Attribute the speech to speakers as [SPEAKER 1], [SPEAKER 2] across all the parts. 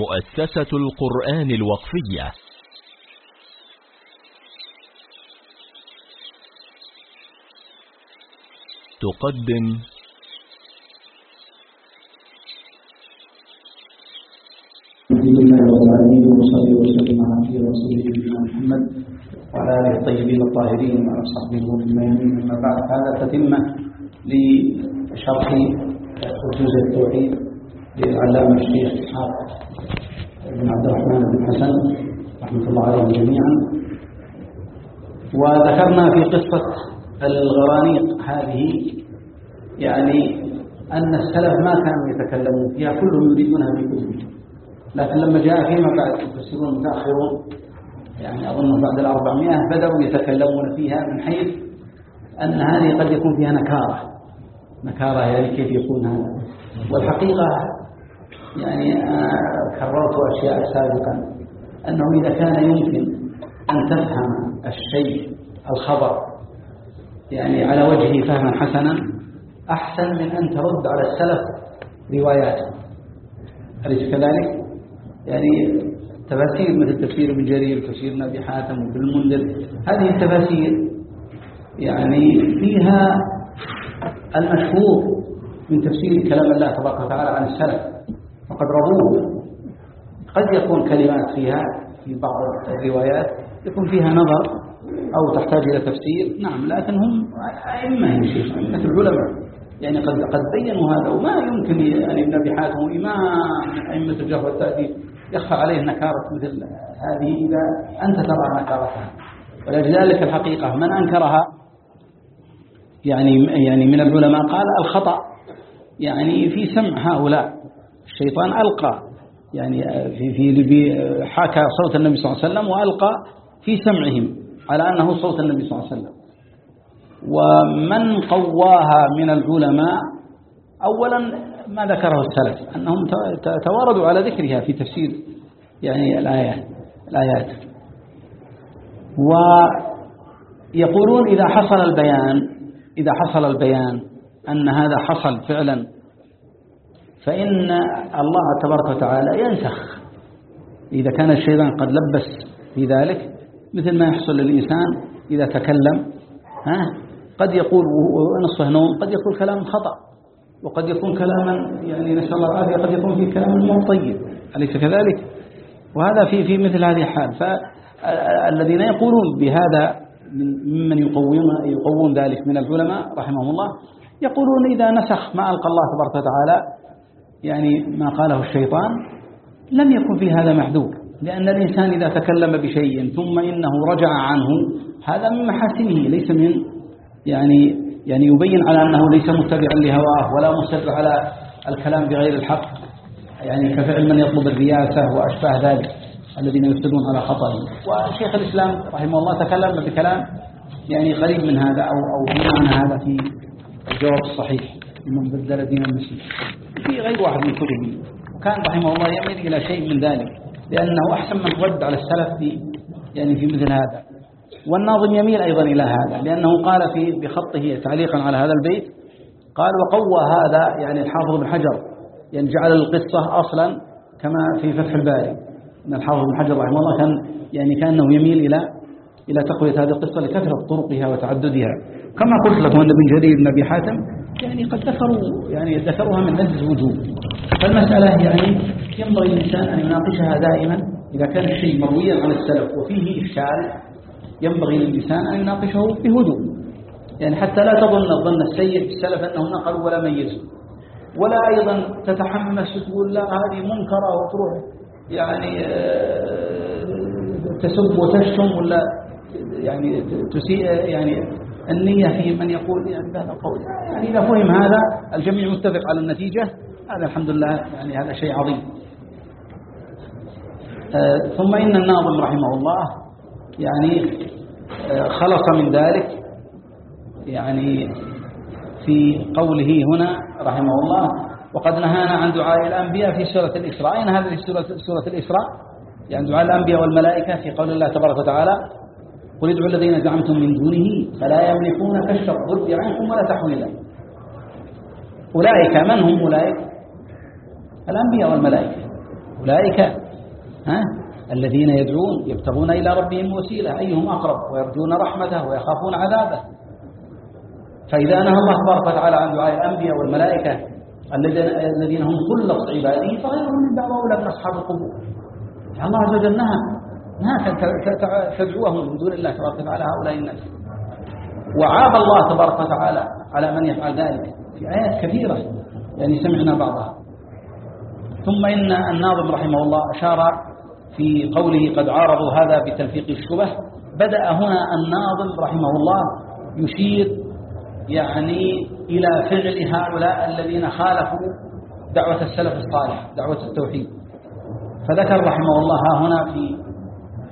[SPEAKER 1] مؤسسة القرآن الوقفية. تقدم
[SPEAKER 2] وصلي وسلم على محمد وعلى آله الطيبين الطاهرين وعلى صحبه المؤمنين أما بعد هذا تتمه لشرح وجوز التوحيد للعلامة الشيخ اسحاق بن عبد الرحمن بن حسن رحمة الله عليهم جميعا. وذكرنا في قصة الغرانيق هذه يعني أن السلف ما كانوا يتكلمون فيها كلهم يريدونها في كتبهم لكن لما جاء فيما بعد المفسرون المتأخرون يعني أظن بعد الأربعمائة بدأوا يتكلمون فيها من حيث أن هذه قد يكون فيها نكارة. نكارة يعني كيف يكون هذا. والحقيقة يعني كررت أشياء سابقا. أنه إذا كان يمكن أن تفهم الشيء الخبر يعني على وجهه فهما حسنا أحسن من أن ترد على السلف رواياته أليس كذلك؟ يعني تفاسير مثل تفسير ابن جرير تفسير ابي حاتم وابن المنذر هذه التفاسير يعني فيها المشهور من تفسير كلام الله تبارك وتعالى عن السلف. فقد رووه قد يكون كلمات فيها في بعض الروايات يكون فيها نظر أو تحتاج إلى تفسير. نعم لكن هم أئمة أئمة العلماء. يعني قد قد بينوا هذا وما يمكن ابن ابي حاتم امام من أئمة الجهر والتأديب يخفى عليه نكاره مثل هذه إذا أنت ترى نكارتها ولذلك الحقيقة من أنكرها يعني يعني من العلماء قال الخطأ. يعني في سمع هؤلاء. الشيطان ألقى. يعني في في حكى صوت النبي صلى الله عليه وسلم وألقى في سمعهم على أنه صوت النبي صلى الله عليه وسلم. ومن قواها من العلماء أولا ما ذكره السلف أنهم تواردوا على ذكرها في تفسير يعني الآيات الآيات. ويقولون إذا حصل البيان إذا حصل البيان أن هذا حصل فعلا فإن الله تبارك وتعالى ينسخ. إذا كان الشيطان قد لبس في ذلك مثل ما يحصل للإنسان إذا تكلم ها؟ قد يقول ونصفه نوم قد يقول كلام خطأ وقد يكون كلاما يعني نسأل الله العافية قد يكون فيه كلام مو طيب أليس كذلك؟ وهذا في في مثل هذه الحال. فالذين يقولون بهذا ممن يقوون يقوون ذلك من العلماء رحمهم الله يقولون إذا نسخ ما ألقى الله تبارك وتعالى يعني ما قاله الشيطان لم يكن في هذا محذور لأن الإنسان إذا تكلم بشيء ثم إنه رجع عنه هذا من محاسنه ليس من يعني يعني يبين على أنه ليس متبعا لهواه ولا مصر على الكلام بغير الحق يعني كفعل من يطلب الرياسة وأشباه ذلك الذين يفسدون على خطأهم. وشيخ الإسلام رحمه الله تكلم بكلام يعني قريب من هذا أو أو بمعنى هذا في الجواب الصحيح. لمن بدل دين المسلم في غير واحد من كتبه وكان رحمه الله يميل إلى شيء من ذلك لأنه أحسن من رد على السلف في يعني في مثل هذا. والناظم يميل أيضا إلى هذا لأنه قال في بخطه تعليقا على هذا البيت قال وقوى هذا يعني الحافظ بن حجر يعني جعل القصة أصلا كما في فتح الباري. أن الحافظ بن حجر رحمه الله كان يعني كأنه يميل إلى إلى تقوية هذه القصة لكثرة طرقها وتعددها. كما قلت لكم أن ابن جرير بن أبي حاتم يعني قد ذكروا يعني ذكروها من عدة وجوه فالمسألة يعني ينبغي الإنسان أن يناقشها دائما إذا كان الشيء مرويا عن السلف وفيه إشكال ينبغي للإنسان أن يناقشه بهدوء. يعني حتى لا تظن الظن السيء السلف أنه نقل ولا ميز ولا أيضا تتحمس وتقول لا هذه منكرة وتروح يعني تسب وتشتم ولا يعني تسيء يعني النية في من يقول بهذا القول. يعني إذا فهم هذا الجميع متفق على النتيجة. هذا الحمد لله يعني هذا شيء عظيم. ثم إن الناظم رحمه الله يعني خلص من ذلك. يعني في قوله هنا رحمه الله وقد نهانا عن دعاء الأنبياء في سورة الإسراء. أين هذه سورة الإسراء؟ يعني دعاء الأنبياء والملائكة في قول الله تبارك وتعالى قل ادعوا الذين زعمتم من دونه فلا يملكون كشف الضر عنكم ولا تحويلا أولئك من هم أولئك؟ الأنبياء والملائكة. أولئك ها؟ الذين يدعون يبتغون إلى ربهم وسيلة. أيهم أقرب؟ ويرجون رحمته ويخافون عذابه. فإذا نهى الله تبارك وتعالى عن دعاء الأنبياء والملائكة الذين هم خلص عباده فغيرهم من أولى من أصحاب القبور. الله عز وجل نهى نهى تدعوهم من دون الله تبارك وتعالى هؤلاء الناس. وعاب الله تبارك وتعالى على من يفعل ذلك. في آيات كثيرة يعني سمعنا بعضها. ثم إن الناظم رحمه الله أشار في قوله قد عارضوا هذا بتلفيق الشبه. بدأ هنا الناظم رحمه الله يشير يعني إلى فعل هؤلاء الذين خالفوا دعوة السلف الصالح دعوة التوحيد. فذكر رحمه الله ها هنا في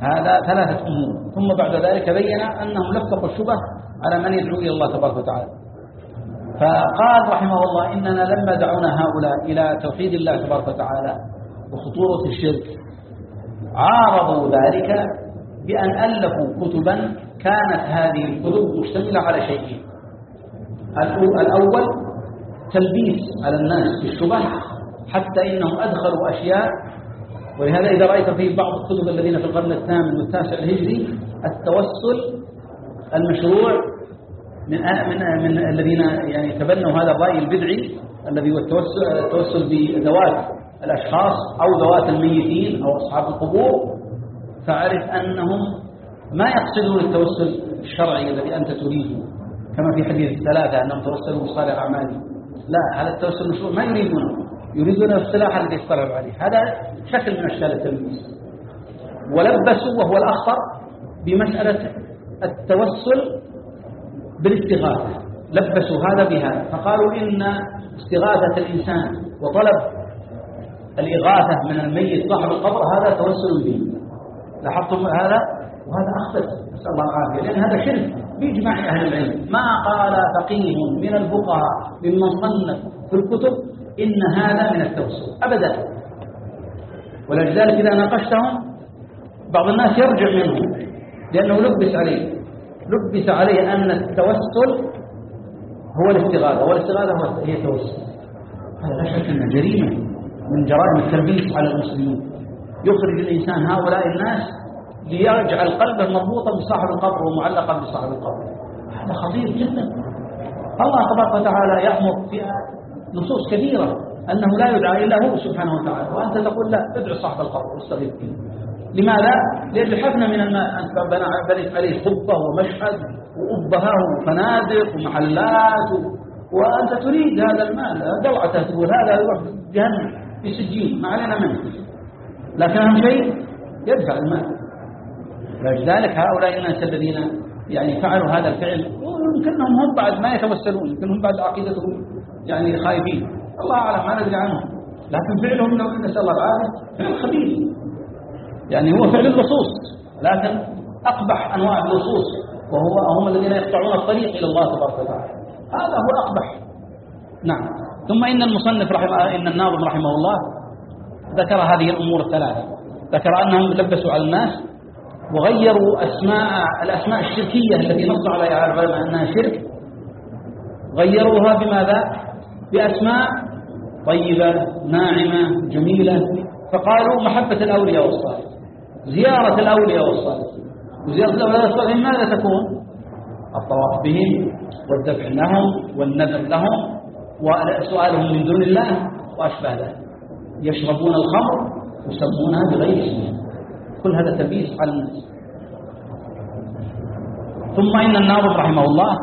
[SPEAKER 2] هذا ثلاثة أمور. ثم بعد ذلك بين أنهم لفقوا الشبه على من يدعو إلى الله تبارك وتعالى. فقال رحمه الله إننا لما دعونا هؤلاء إلى توحيد الله تبارك وتعالى وخطورة الشرك عارضوا ذلك بأن ألفوا كتبا كانت هذه الكتب مشتملة على شيئين الأول تلبيس على الناس بالشبه حتى إنهم أدخلوا أشياء ولهذا إذا رأيت في بعض الكتب الذين في القرن الثامن والتاسع الهجري التوسل المشروع من من من الذين يعني تبنوا هذا الرأي البدعي الذي هو التوسل التوسل بذوات الأشخاص أو ذوات الميتين أو أصحاب القبور فعرف أنهم ما يقصدون التوسل الشرعي الذي أنت تريده كما في حديث الثلاثة أنهم توسلوا بصالح أعمالهم. لا هذا التوسل المشروع ما يريدونه. يريدون السلاح الذي اصطلحوا عليه. هذا شكل من أشكال التلبيس ولبسوا وهو الأخطر بمسألة التوسل بالاستغاثة. لبسوا هذا بهذا فقالوا إن استغاثة الإنسان وطلب الإغاثة من الميت صاحب القبر هذا توسل به. لاحظتم هذا؟ وهذا أخطر. نسأل الله العافية. لأن هذا شرك. بإجماع أهل العلم. ما قال فقيه من الفقهاء ممن صنف في الكتب إن هذا من التوسل أبدا. ولذلك إذا ناقشتهم بعض الناس يرجع منه لأنه لبس عليه. لبس عليه أن التوسل هو الاستغاثة. والاستغاثة هي التوسل. هذا لا شك أنه جريمة من جرائم التلبيس على المسلمين. يخرج الإنسان هؤلاء الناس ليجعل قلبه مربوطا بصاحب القبر ومعلقا بصاحب القبر. هذا خطير جدا. الله تبارك وتعالى يأمر في نصوص كثيرة أنه لا يدعى إلا هو سبحانه وتعالى وأنت تقول لا ادعو صاحب القبر واستغيث به لماذا؟ لأجل حفنة من الماء بنيت عليه خطة ومشهد وأبهة وفنادق ومحلات وأنت تريد هذا المال دلعته تقول هذا يروح جهنم في سجين ما علينا منه. لكن أهم شيء يدفع المال. فلذلك هؤلاء الناس الذين يعني فعلوا هذا الفعل يمكنهم هم بعد ما يتوسلون يمكنهم بعد عقيدتهم. يعني خايفين. الله أعلم ما ندري عنهم. لكن فعلهم نسأل الله العافية فعل خبيث يعني هو فعل اللصوص لكن أقبح أنواع اللصوص وهو هم الذين يقطعون الطريق إلى الله تبارك وتعالى. هذا هو أقبح. نعم. ثم إن المصنف رحمه إن الناظم رحمه الله ذكر هذه الأمور الثلاثة. ذكر أنهم لبسوا على الناس وغيروا أسماء الأسماء الشركية التي نص عليها العلماء أنها شرك. غيروها بماذا؟ بأسماء طيبة ناعمة جميلة. فقالوا محبة الأولياء والصالحين زيارة الأولياء والصالحين. وزيارة الأولياء والصالحين ماذا تكون؟ الطواف بهم والدفع لهم والنذر لهم وسؤالهم من دون الله وأشبه ذلك. يشربون الخمر يسمونها بغير اسمها كل هذا تلبيس على الناس. ثم إن الناظم رحمه الله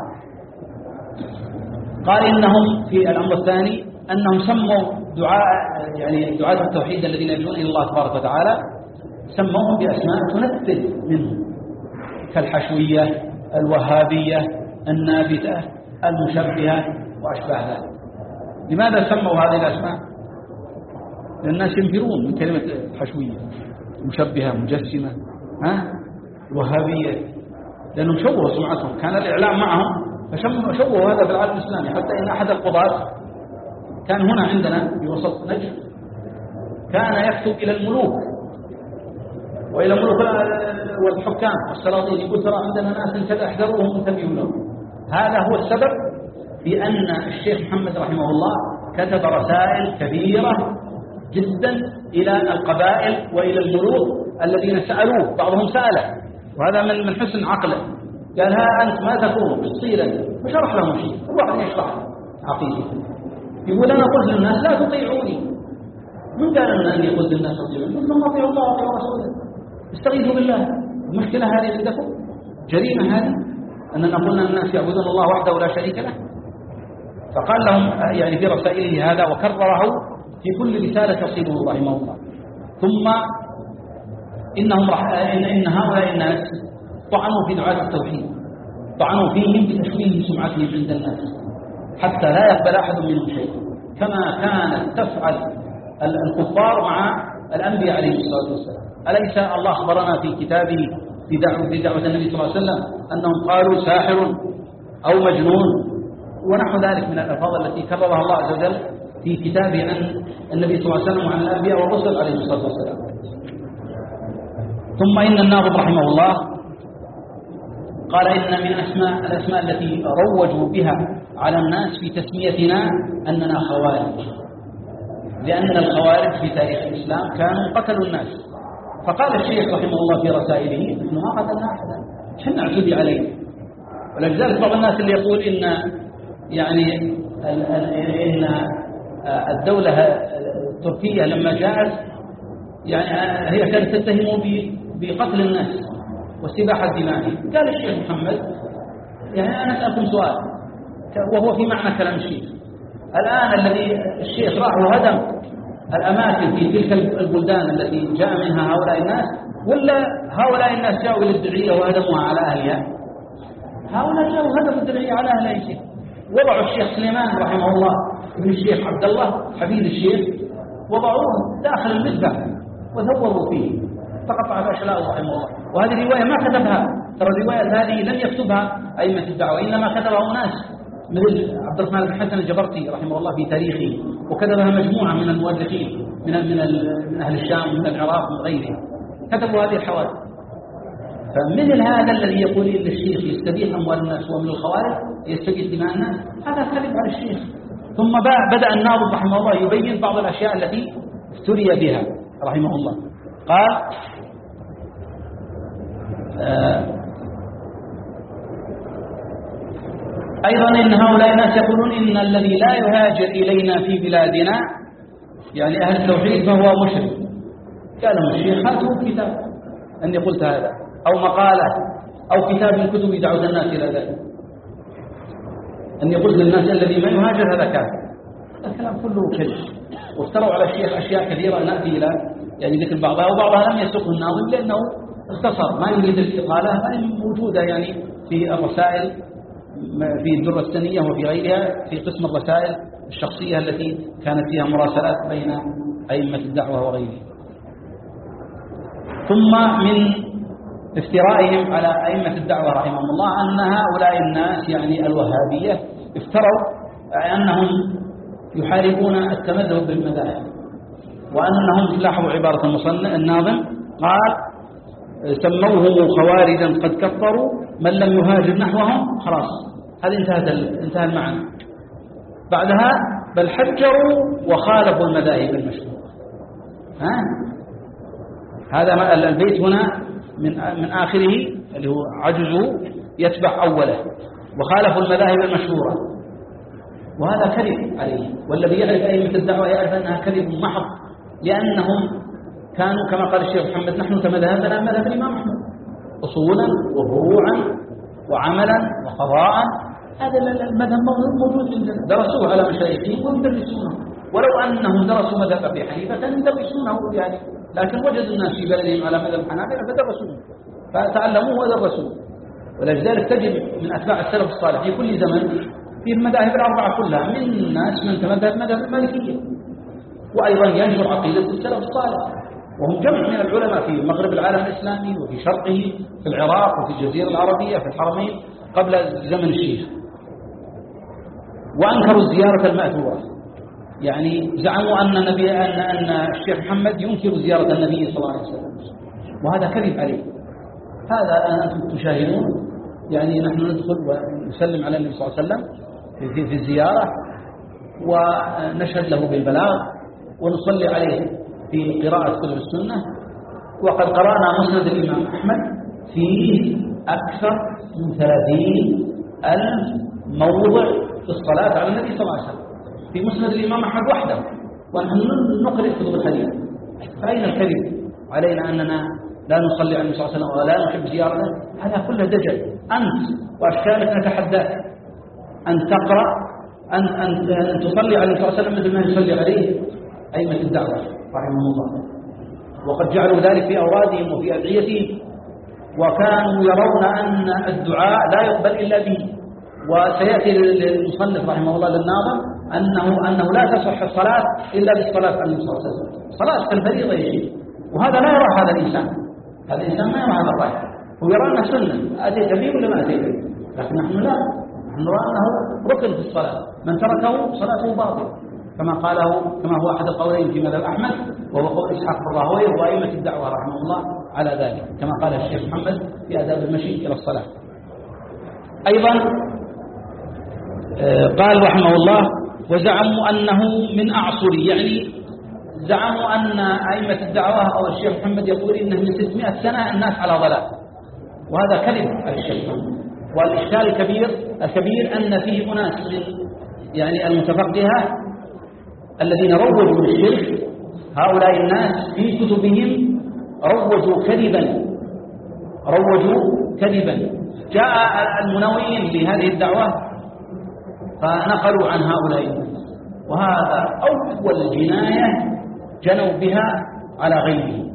[SPEAKER 2] قال إنهم في الأمر الثاني أنهم سموا دعاء يعني دعاة التوحيد الذين يدعون إلى الله تبارك وتعالى سموهم بأسماء تنفذ منهم. كالحشوية الوهابية النابتة المشبهة وأشباه ذلك. لماذا سموا هذه الأسماء؟ لأن الناس ينفرون من كلمة الحشوية مشبهة مجسمة ها؟ الوهابية لأنهم شوهوا سمعتهم. كان الإعلام معهم فشوهوا هذا في العالم الإسلامي حتى إن أحد القضاة كان هنا عندنا في وسط نجد. كان يكتب إلى الملوك وإلى ملوك والحكام والسلاطين يقول ترى عندنا ناس كذا احذروهم انتبهوا لهم. هذا هو السبب في أن الشيخ محمد رحمه الله كتب رسائل كبيرة جدا إلى القبائل وإلى الملوك الذين سألوه بعضهم سأله وهذا من من حسن عقله. قال ها أنت ما تكون تصير أنت وشرح لهم شيء. كل واحد يشرح عقيدته يقول أنا قلت للناس لا تطيعوني. من قال أني قلت للناس تطيعوني قلت لهم أطيعوا الله وأطيعوا رسوله استغيثوا بالله. المشكلة هذه عندكم جريمة هذه. أننا قلنا للناس يعبدون الله وحده لا شريك له. فقال لهم يعني في رسائله هذا وكرره في كل رسالة تصيبه الله ثم إنهم رح إن, إن هؤلاء الناس طعنوا في دعاة التوحيد. طعنوا فيهم بتشويه سمعتهم عند الناس. حتى لا يقبل أحد منهم شيء. كما كانت تفعل الكفار مع الأنبياء عليهم الصلاة والسلام. أليس الله أخبرنا في كتابه في دعوة, في دعوة النبي صلى الله عليه وسلم أنهم قالوا ساحر أو مجنون؟ ونحو ذلك من الألفاظ التي كررها الله عز وجل في كتابه عن النبي صلى الله عليه وسلم وعن الأنبياء والرسل عليه الصلاة والسلام. ثم إن الناظم رحمه الله قال إن من أسماء الأسماء التي روجوا بها على الناس في تسميتنا أننا خوارج. لأن الخوارج في تاريخ الإسلام كانوا قتلوا الناس. فقال الشيخ رحمه الله في رسائله نحن ما قتلنا أحدا حنا اعتدي عليه؟ ولذلك بعض الناس اللي يقول إن يعني إن الدولة التركية لما جاءت يعني هي كانت تتهم بقتل الناس. واستباحة دمائهم قال الشيخ محمد يعني أنا أسألكم سؤال. وهو في معنى كلام الشيخ. الآن الذي الشيخ راح وهدم الأماكن في تلك البلدان التي جاء منها هؤلاء الناس ولا هؤلاء الناس جاءوا إلى وهدموها على أهلها؟ هؤلاء جاءوا هدموا الدرعية على أهلها وضعوا الشيخ سليمان رحمه الله ابن الشيخ عبد الله حفيد الشيخ وضعوه داخل المذبح وذوروا فيه. فقطع الأشلاء رحمه الله وهذه الرواية ما كتبها. ترى الرواية هذه لم يكتبها أئمة الدعوة إنما كتبها أناس. مثل عبد الرحمن بن حسن الجبرتي رحمه الله في تاريخه وكتبها مجموعة من المؤرخين من من من أهل الشام من العراق ومن غيرهم. كتبوا هذه الحوادث. فمثل هذا الذي يقول إن الشيخ يستبيح أموال الناس ومن الخوارج يستبيح دماء الناس هذا كذب على الشيخ. ثم بدأ الناظم رحمه الله يبين بعض الأشياء التي افتري بها رحمه الله. قال أيضا إن هؤلاء الناس يقولون إن الذي لا يهاجر إلينا في بلادنا يعني أهل التوحيد فهو مشرك. قال الشيخ هاتوا كتاب. أني قلت هذا. أو مقالة أو كتاب من كتب دعوة الناس إلى ذلك. أني قلت للناس الذي ما يهاجر هذا كافر. الكلام كله كذب. وافتروا على الشيخ أشياء كثيرة نأتي إلى يعني ذكر بعضها وبعضها لم يسقه الناظم لأنه اختصر ما يريد الإطالة هذه موجودة يعني في الرسائل في الدرة السنية وفي غيرها في قسم الرسائل الشخصية التي كانت فيها مراسلات بين أئمة الدعوة وغيرهم. ثم من افترائهم على أئمة الدعوة رحمهم الله أن هؤلاء الناس يعني الوهابية افتروا أنهم يحاربون التمذهب بالمذاهب وأنهم لاحظوا عبارة المصنع الناظم قال سموهم خوارجا قد كفروا. من لم يهاجر نحوهم خلاص. هذا انتهت انتهى المعنى. بعدها بل حجروا وخالفوا المذاهب المشهورة. ها؟ هذا البيت هنا من من آخره اللي هو عجزه يتبع أوله. وخالفوا المذاهب المشهورة. وهذا كذب عليه. والذي يعرف أئمة الدعوة يعرف أنها كذب محض. لأنهم كانوا كما قال الشيخ محمد نحن كمذهبنا مذهب الإمام أحمد. أصولا وفروعا وعملا وقضاء هذا المذهب موجود عندنا درسوه على مشايخهم ويدرسونه. ولو أنهم درسوا مذهب أبي حنيفة كانوا يدرسونه يعني لكن وجدوا الناس في بلدهم على مذهب الحنابلة فدرسوه. فتعلموه ودرسوه. ولذلك تجد من أتباع السلف الصالح في كل زمن في المذاهب الأربعة كلها من الناس من تمذهب مذهب المالكية وأيضا ينشر عقيدة السلف الصالح. وهم جمع من العلماء في مغرب العالم الإسلامي وفي شرقه في العراق وفي الجزيرة العربية في الحرمين قبل زمن الشيخ وأنكروا الزيارة المأثورة يعني زعموا أن النبي أن أن الشيخ محمد ينكر زيارة النبي صلى الله عليه وسلم. وهذا كذب عليه. هذا أنتم تشاهدون. يعني نحن ندخل ونسلم على النبي صلى الله عليه وسلم في, في الزيارة ونشهد له بالبلاغ ونصلي عليه. في قراءة كتب السنة وقد قرأنا مسند الإمام أحمد فيه أكثر من ثلاثين ألف موضع في الصلاة على النبي صلى الله عليه وسلم. في مسند الإمام أحمد وحده ونحن نقرأ كتب الحديث فأين الكذب؟ علينا أننا لا نصلي على النبي صلى الله عليه وسلم ولا نحب زيارته. هذا كله دجل. أنت وأشكالك نتحداك أن تقرأ أن, أن, تصلي على النبي صلى الله عليه وسلم مثل ما يصلي عليه. أئمة الدعوة رحمه الله. وقد جعلوا ذلك في أورادهم وفي أدعيتهم وكانوا يرون أن الدعاء لا يقبل إلا به. وسيأتي للمصنف رحمه الله للناظم أنه, أنه لا تصح الصلاة إلا بالصلاة على النبي صلى الله عليه وسلم صلاة كالفريضة يا شيخ. وهذا لا يرى هذا الإنسان. هذا الإنسان ما يرى هذا الرأي. هو يرى أنه سنة. أتيت به ولا ما أتيت به لكن نحن لا. نحن نرى أنه ركن في الصلاة. من تركه صلاته باطلة. كما قاله كما هو أحد القولين في مذهب أحمد وهو قول إسحاق بن راهويه وأئمة الدعوة رحمه الله على ذلك كما قال الشيخ محمد في آداب المشي إلى الصلاة. أيضا آه، قال رحمه الله وزعموا أنه من أعصري. يعني زعموا أن أئمة الدعوة أو الشيخ محمد يقول إنه من 600 سنة الناس على ضلال. وهذا كذب الشيخ والإشكال الكبير الكبير أن فيه أناس من يعني المتفقهة الذين روجوا للشرك هؤلاء الناس في كتبهم روجوا كذبا روجوا كذبا. جاء المنوين لهذه الدعوة فنقلوا عن هؤلاء الناس. وهذا أول جناية جنوا بها على غيره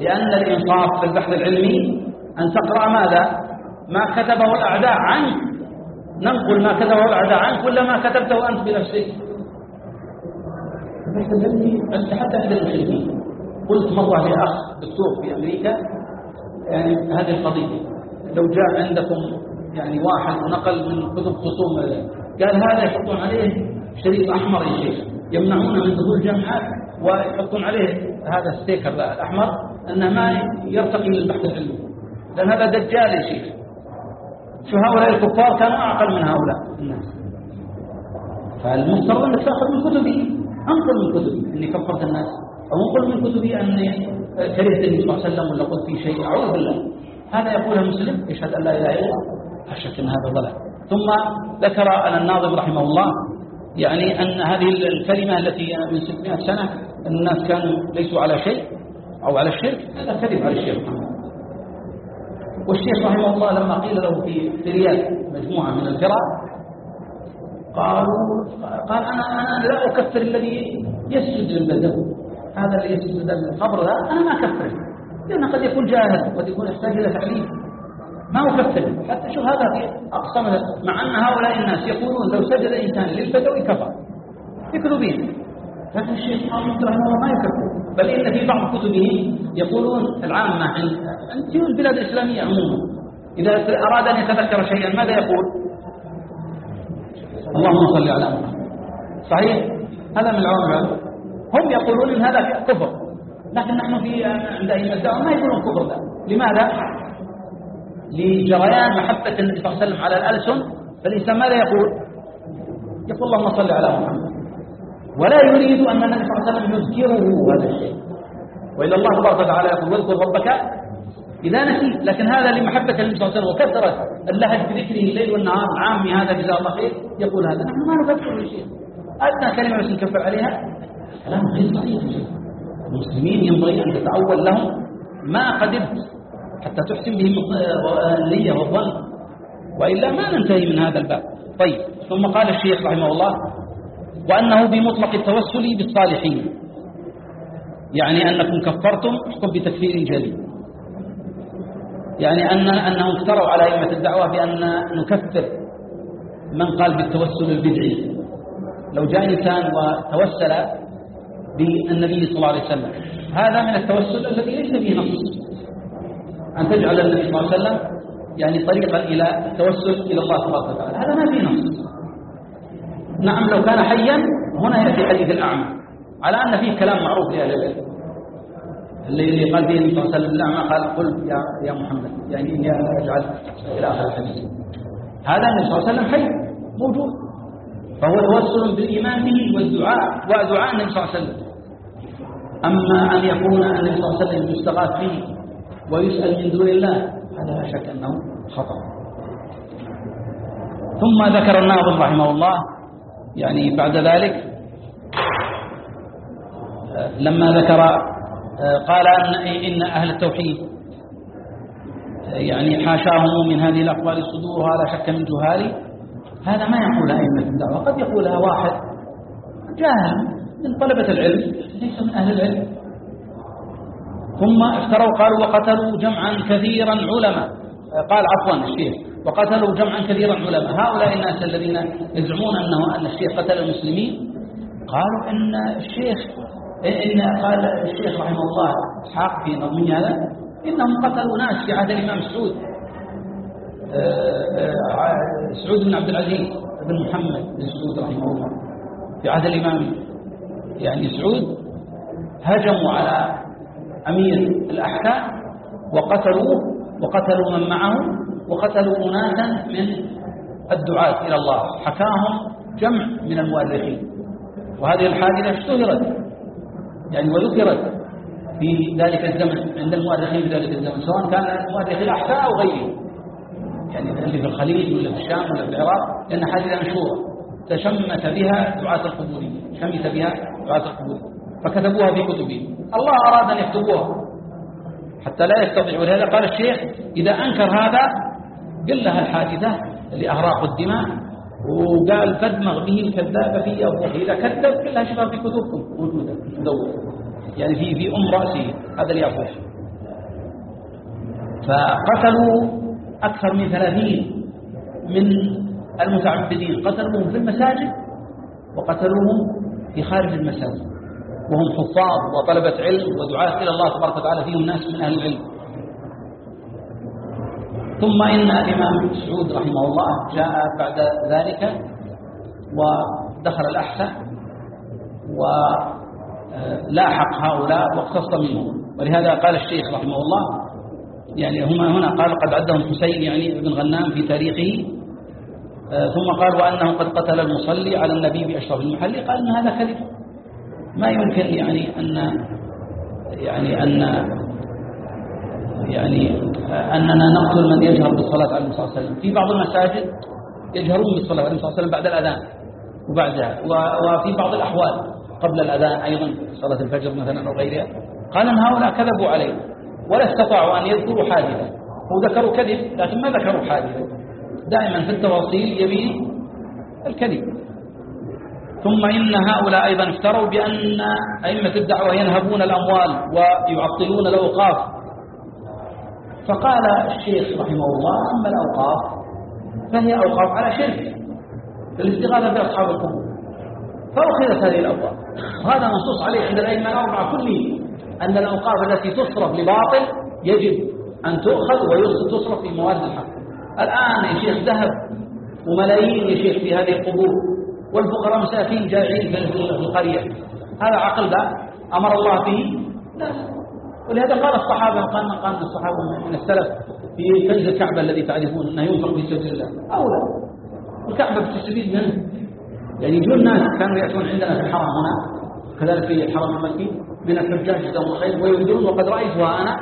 [SPEAKER 2] لأن الإنصاف في البحث العلمي أن تقرأ ماذا؟ ما كتبه الأعداء عنك. ننقل ما كتبه الأعداء عنك ولا ما كتبته أنت بنفسك. أنت حتى عند المشركين قلت مرة لأخ دكتور في أمريكا يعني هذه القضية لو جاء عندكم يعني واحد ونقل من كتب خصوم قال هذا يحطون عليه شريط أحمر يا شيخ. يمنعونه من دخول الجامعات ويحطون عليه هذا الستيكر الأحمر أنه ما يرتقي للبحث العلمي. لأن هذا دجال يا شيخ. شو هؤلاء الكفار كانوا أعقل من هؤلاء الناس. فالمفترض أنك تأخذ من كتبي. أنقل من كتبي أني كفرت الناس. أو أنقل من كتبي أني كرهت النبي صلى الله عليه وسلم ولا قلت في شيء أعوذ بالله. هذا يقولها مسلم يشهد أن لا إله إلا الله. لا شك أن هذا ضلال. ثم ذكر الناظم رحمه الله يعني أن هذه الكلمة التي من 600 سنة أن الناس كانوا ليسوا على شيء أو على الشرك هذا كذب على الشيخ والشيخ رحمه الله لما قيل له في رياض مجموعة من الفرق قالوا قال أنا أنا لا أكفر الذي يسجد للبدو هذا اللي يسجد للقبر لا أنا ما أكفره. لأنه قد يكون جاهل قد يكون يحتاج إلى تعليم ما أكفر. حتى شوف هذا في أقصى مع أن هؤلاء الناس يقولون لو سجد إنسان للبدوي كفر. يكذبين لكن الشيخ محمد رحمه الله ما يكفر. بل إن في بعض كتبه يقولون العامة عند عند البلاد الإسلامية عموما. إذا أراد أن يتذكر شيئا ماذا يقول؟ اللهم صل على محمد. صحيح؟ هذا من العوام هم يقولون إن هذا كفر. لكن نحن في عند أئمة الدعوة ما يقولون كفر ده. لماذا؟ لجريان محبة النبي صلى الله عليه وسلم على الألسن. فالإنسان ماذا يقول؟ يقول اللهم صل على محمد. ولا يريد أن النبي صلى الله عليه وسلم يذكره هذا الشيء. وإلا الله تبارك وتعالى يقول واذكر ربك إذا نسيت لكن هذا لمحبة النبي صلى الله عليه وسلم وكثرة اللهج بذكره الليل والنهار عامي هذا جزاه الله خير يقول هذا. نحن ما نفكر شيء. أدنى كلمة بس نكفر عليها. كلام غير صحيح. المسلمين ينبغي أن تتأول لهم ما قدرت حتى تحسن بهم النية والظن. وإلا ما ننتهي من هذا الباب. طيب ثم قال الشيخ رحمه الله وأنه بمطلق التوسل بالصالحين. يعني أنكم كفرتم حكم بتكفير جليل. يعني أن أنهم افتروا على أئمة الدعوة بأن نكفر من قال بالتوسل البدعي. لو جاء إنسان وتوسل بالنبي صلى الله عليه وسلم هذا من التوسل الذي ليس فيه نص. أن تجعل النبي صلى الله عليه وسلم يعني طريقا إلى التوسل إلى الله تبارك وتعالى. هذا ما فيه نص. نعم لو كان حيا هنا يأتي حديث الأعمى. على أن فيه كلام معروف لأهل العلم. اللي قال فيه النبي صلى الله عليه وسلم الأعمى قال قل يا يا محمد يعني إني أجعل إلى آخر الحديث. هذا النبي صلى الله عليه وسلم حي موجود. فهو توسل بالإيمان به والدعاء ودعاء النبي صلى الله عليه وسلم. أما أن يكون النبي صلى الله عليه وسلم يستغاث به ويسأل من دون الله هذا لا شك أنه خطأ. ثم ذكر الناظم رحمه الله يعني بعد ذلك لما ذكر قال أن إن أهل التوحيد يعني حاشاهم من هذه الأقوال صدورها لا شك من جهال هذا ما يقولها أئمة الدعوة قد يقولها واحد جاهل من طلبة العلم ليس من أهل العلم. ثم افتروا قالوا وقتلوا جمعا كثيرا علماء. قال عفوا الشيخ. وقتلوا جمعا كثيرا علماء. هؤلاء الناس الذين يزعمون أنه أن الشيخ قتل المسلمين قالوا إن الشيخ إن قال الشيخ رحمه الله إسحاق في نظمه هذا إنهم قتلوا ناس في عهد الإمام سعود. آه، آه، سعود بن عبد العزيز بن محمد بن سعود رحمه الله. في عهد الإمام. يعني سعود هجموا على أمير الأحكام وقتلوه وقتلوا من معه وقتلوا أناسا من الدعاة إلى الله. حكاهم جمع من المؤرخين. وهذه الحادثة اشتهرت. يعني وذكرت في ذلك الزمن عند المؤرخين في ذلك الزمن سواء كان المؤرخ الأحساء أو غيره. يعني اللي في الخليج ولا في الشام ولا في العراق لأن حادثة مشهورة تشمت بها دعاة القبوريين شمت بها دعاة القبوريين. فكتبوها في كتبهم. الله أراد أن يكتبوها. حتى لا يستطيعوا لهذا قال الشيخ إذا أنكر هذا قل لها الحادثة لأهراق الدماء. وقال فدمغ به الكذاب في أبوه إذا كذب كلها شفاء في كتبكم. موجودة مدورة يعني في في أم رأسه هذا اليافوش فقتلوا أكثر من ثلاثين من المتعبدين. قتلوهم في المساجد وقتلوهم في خارج المساجد. وهم حفاظ وطلبة علم ودعاة إلى الله تبارك وتعالى. فيهم ناس من أهل العلم. ثم إن الإمام سعود رحمه الله جاء بعد ذلك ودخل الأحساء ولاحق هؤلاء واقتص منهم. ولهذا قال الشيخ رحمه الله يعني هما هنا قال قد عدهم حسين يعني ابن غنام في تاريخه ثم قال وأنه قد قتل المصلي على النبي بأشرف المحلي قال إن هذا كذب. ما يمكن يعني أن يعني أن يعني أننا نقتل من يجهر بالصلاة على النبي صلى الله عليه وسلم. في بعض المساجد يجهرون بالصلاة على النبي صلى الله عليه وسلم بعد الأذان وبعدها. وفي بعض الأحوال قبل الأذان أيضا صلاة الفجر مثلا أو غيرها. قال أن هؤلاء كذبوا عليه ولا استطاعوا أن يذكروا حادثة وذكروا كذب لكن ما ذكروا حادثة دائما في التواصيل يبين الكذب. ثم إن هؤلاء أيضا افتروا بأن أئمة الدعوة ينهبون الأموال ويعطلون الأوقاف فقال الشيخ رحمه الله أما الأوقاف فهي أوقاف على شرك الاستغاثة بأصحاب القبور فأخذت هذه الأوقاف. وهذا منصوص عليه عند الأئمة الأربعة كلهم أن الأوقاف التي تصرف لباطل يجب أن تؤخذ وتصرف في موارد الحق. الآن يا شيخ ذهب وملايين يا شيخ في هذه القبور والفقراء مساكين جائعين في القرية هذا عقل ذا أمر الله به؟ لا. ولهذا قال الصحابة قال من قال الصحابة من السلف في كنز الكعبة الذي تعرفون أنه ينفق في سبيل الله؟ أولى الكعبة بتستفيد منه يعني يجون ناس كانوا يأتون عندنا في الحرم هنا. كذلك في الحرم المكي. من الحجاج جزاهم الله خير ويهدون وقد رأيتها أنا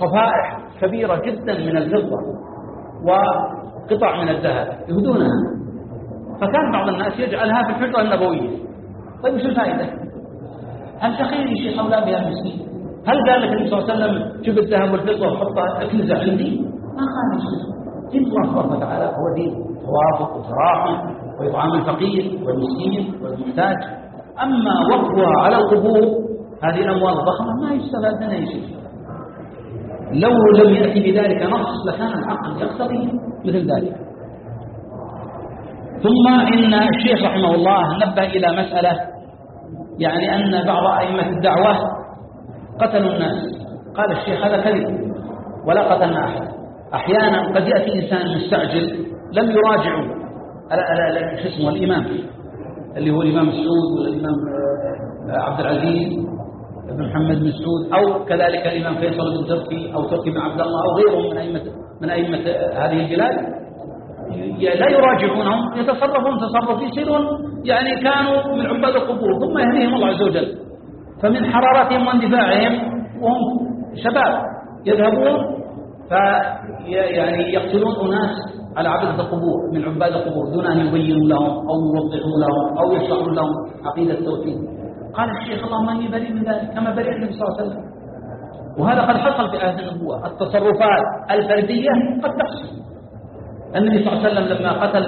[SPEAKER 2] صفائح كبيرة جدا من الفضة وقطع من الذهب. يهدونها. فكان بعض الناس يجعلها في الحجرة النبوية. طيب شو الفائدة؟ هل تخيل شيخ هؤلاء بها المسلمين هل قال لك النبي صلى الله عليه وسلم جيب الذهب والفضة وحطها أكنزة عندي ما قال دين الله سبحانه وتعالى هو دين. توافق وتراحم وإطعام الفقير والمسكين والمحتاج. أما وقفها على القبور هذه الأموال الضخمة ما يستفاد منها شيء. لو لم يأتي بذلك نص لكان العقل يقتضي مثل ذلك. ثم إن الشيخ رحمه الله نبه إلى مسألة يعني أن بعض أئمة الدعوة قتلوا الناس. قال الشيخ هذا كذب. ولا قتلنا أحد. أحيانا قد يأتي إنسان مستعجل لم يراجعوا شو اسمه؟ الإمام. اللي هو الإمام مسعود ولا الإمام عبد العزيز بن محمد بن سعود أو كذلك الإمام فيصل بن تركي أو تركي بن عبد الله أو غيرهم من أئمة من أئمة هذه البلاد. لا يراجعونهم يتصرفون تصرف يصيرون يعني كانوا من عباد القبور. ثم يهديهم الله عز وجل. فمن حرارتهم واندفاعهم وهم شباب يذهبون يعني يقتلون أناس على عبدة القبور من عباد القبور دون أن يبينوا لهم أو يوضحوا لهم أو يشرحوا لهم عقيدة التوحيد. قال الشيخ اللهم إني بريء من ذلك كما بريء النبي صلى الله عليه وسلم. وهذا قد حصل في عهد النبوة. التصرفات الفردية قد تحصل. النبي صلى الله عليه وسلم لما قتل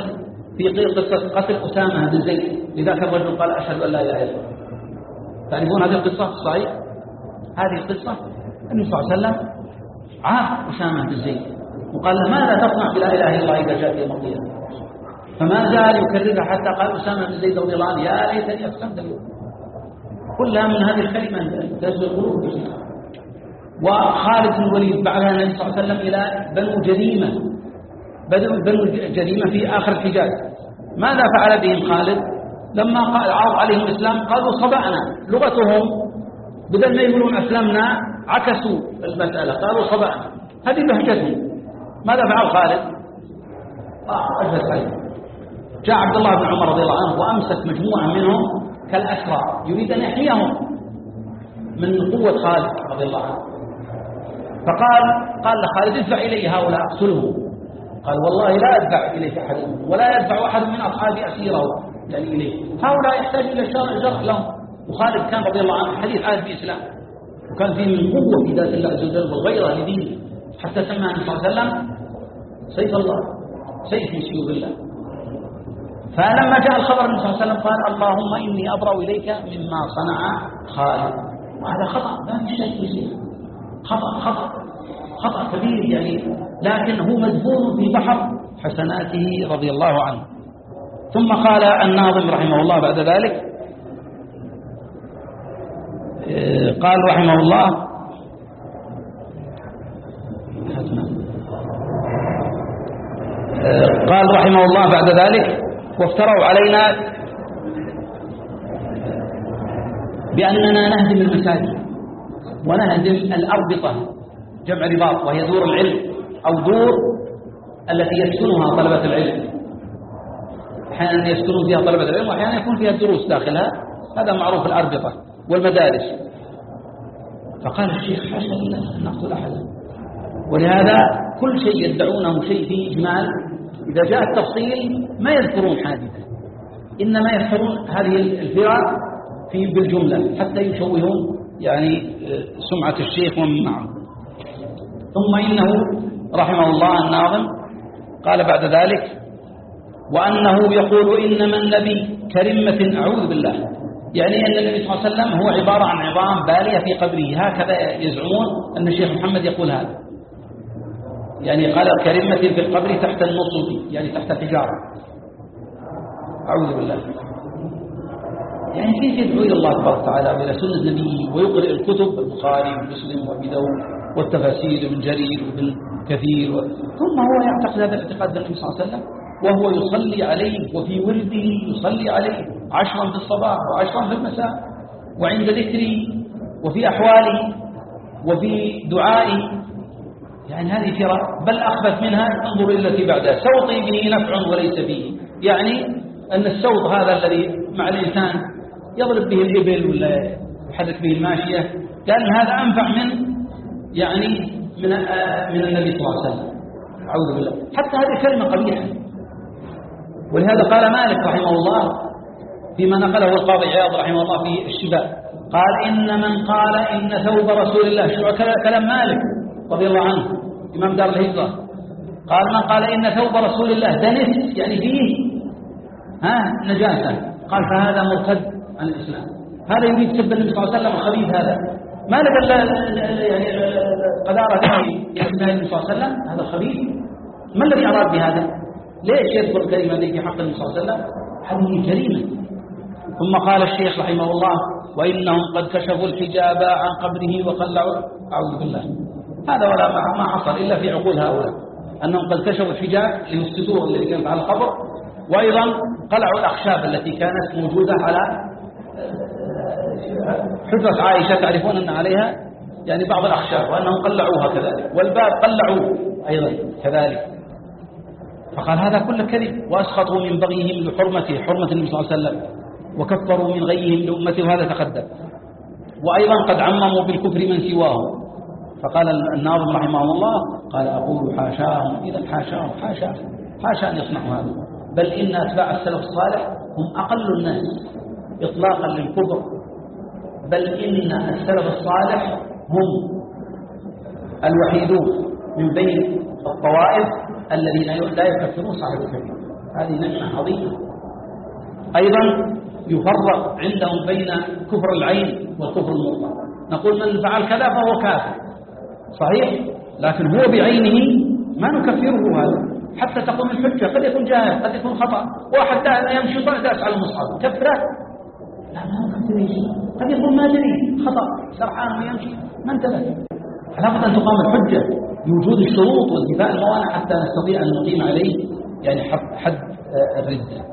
[SPEAKER 2] في قصة قتل أسامة بن زيد لذاك الرجل قال أشهد أن لا إله إلا الله. تعرفون هذه القصة؟ صحيح؟ هذه القصة؟ النبي صلى الله عليه وسلم عاف أسامة بن زيد وقال له ماذا تصنع بلا إله إلا الله إذا جاءت يوم القيامة؟ فما زال يكررها حتى قال أسامة بن زيد رضي الله عنه يا ليتني أسلمت اليوم كلها من هذه الكلمة القلوب وخالد بن الوليد بعدها النبي صلى الله عليه وسلم إلى بنو جريمة. بنو جريمة في آخر الحجاز. ماذا فعل بهم خالد؟ لما عرض عليهم الإسلام قالوا صبعنا. لغتهم بدل ما يقولون أسلمنا عكسوا المسألة. قالوا صبعنا. هذه بهجتهم. ماذا فعل خالد؟ آه أجلس عليه جاء عبد الله بن عمر رضي الله عنه وأمسك مجموعة منهم كالأسرى. يريد أن يحييهم من قوة خالد رضي الله عنه. فقال قال لخالد ادفع إلي هؤلاء اقتلهم. قال والله لا أدفع إليك أحد ولا يدفع أحد من أصحابي أسيره. يعني إليه هؤلاء يحتاج إلى شرح لهم. وخالد كان رضي الله عنه حديث عهد الإسلام وكان فيه من قوة في ذات الله عز وجل والغيرة لدينه. حتى سمى النبي صلى الله عليه وسلم سيف الله سيف من سيوف الله فلما جاء الخبر النبي صلى الله عليه وسلم قال اللهم إني أبرأ إليك مما صنع خالد. وهذا خطأ. ما في شيء يصير خطأ خطأ. خطأ كبير يعني. لكن هو مدفون في بحر حسناته رضي الله عنه. ثم قال الناظم رحمه الله بعد ذلك قال رحمه الله قال رحمه الله بعد ذلك وافتروا علينا بأننا نهدم المساجد ونهدم الأربطة جمع رباط وهي دور العلم أو دور التي يسكنها طلبة العلم. أحيانا يسكنون فيها طلبة العلم وأحيانا يكون فيها الدروس داخلها. هذا معروف الأربطة والمدارس. فقال الشيخ لله أن نقتل أحدا. ولهذا كل شيء يدعونه شيء فيه إجمال. إذا جاء التفصيل ما يذكرون حادثة. إنما يذكرون هذه الفرق في بالجملة حتى يشوهون يعني سمعة الشيخ ومن معه. ثم إنه رحمه الله الناظم قال بعد ذلك وأنه يقول إنما النبي كرمة أعوذ بالله. يعني أن النبي صلى الله عليه وسلم هو عبارة عن عظام بالية في قبره. هكذا يزعمون أن الشيخ محمد يقول هذا. يعني قال كرمة في القبر تحت النصب يعني تحت الحجارة. أعوذ بالله. يعني كيف يدعو إلى الله تبارك وتعالى وإلى سنة النبي ويقرأ الكتب؟ البخاري ومسلم وأبي داود والتفاسير من جرير وابن كثير و... ثم هو يعتقد هذا الاعتقاد النبي صلى الله عليه وسلم. وهو يصلي عليه وفي ورده يصلي عليه عشرا في الصباح وعشرا في المساء وعند ذكره وفي أحواله وفي دعائه يعني هذه فرق بل أخبث منها انظر إلى التي بعدها. سوطي به نفع وليس به يعني أن السوط هذا الذي مع الإنسان يضرب به الإبل ولا يحرك به الماشية لأن هذا أنفع من يعني من من النبي صلى الله عليه وسلم. أعوذ بالله. حتى هذه كلمة قبيحة. ولهذا قال مالك رحمه الله فيما نقله القاضي عياض رحمه الله في الشباب قال إن من قال إن ثوب رسول الله شو كلام مالك رضي الله عنه إمام دار الهجرة. قال من قال إن ثوب رسول الله دنس يعني فيه ها نجاسة. قال فهذا مرتد عن الإسلام. هذا يريد سب النبي صلى الله عليه وسلم الخبيث هذا. ما لك يعني قدارة في النبي صلى الله عليه وسلم هذا خبيث. ما الذي أراد بهذا؟ ليش يذكر الكلمة دي في حق النبي صلى الله عليه وسلم. هذه جريمة. ثم قال الشيخ رحمه الله وإنهم قد كشفوا الحجاب عن قبره وقلعوا أعوذ بالله. هذا ولا ما حصل إلا في عقول هؤلاء. أنهم قد كشفوا الحجاب للستور الذي كانت على القبر وأيضا قلعوا الأخشاب التي كانت موجودة على حجرة عائشة تعرفون أن عليها؟ يعني بعض الأخشاب وأنهم قلعوها كذلك. والباب قلعوه أيضا كذلك. فقال هذا كله كذب. وأسخطوا من بغيهم لحرمته حرمة النبي صلى الله عليه وسلم. وكفروا من غيهم لأمته وهذا تقدم. وأيضا قد عمموا بالكفر من سواه. فقال الناظم رحمه الله قال أقول حاشاهم. إذا حاشاهم حاشا حاشا أن يصنعوا هذا. بل إن أتباع السلف الصالح هم أقل الناس إطلاقا للكفر. بل إن السلف الصالح هم الوحيدون من بين الطوائف الذين لا يكفرون صاحب الكبير هذه نعمة عظيمة. أيضا يفرق عندهم بين كفر العين والكفر المطلق. نقول من فعل كذا فهو كافر. صحيح؟ لكن هو بعينه ما نكفره هذا. حتى تقوم الحجة قد يكون جاهل قد يكون خطأ. واحد يمشي داس على المصحف كفرة؟ لا ما نكفره. قد يكون ما دري خطأ سرحان ويمشي ما انتبه. فلا أن تقام الحجة. بوجود الشروط وانتفاء الموانع حتى نستطيع أن نقيم عليه يعني حد, حد الردة